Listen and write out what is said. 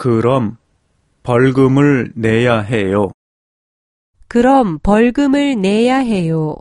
그럼 벌금을 내야 해요. 그럼 벌금을 내야 해요.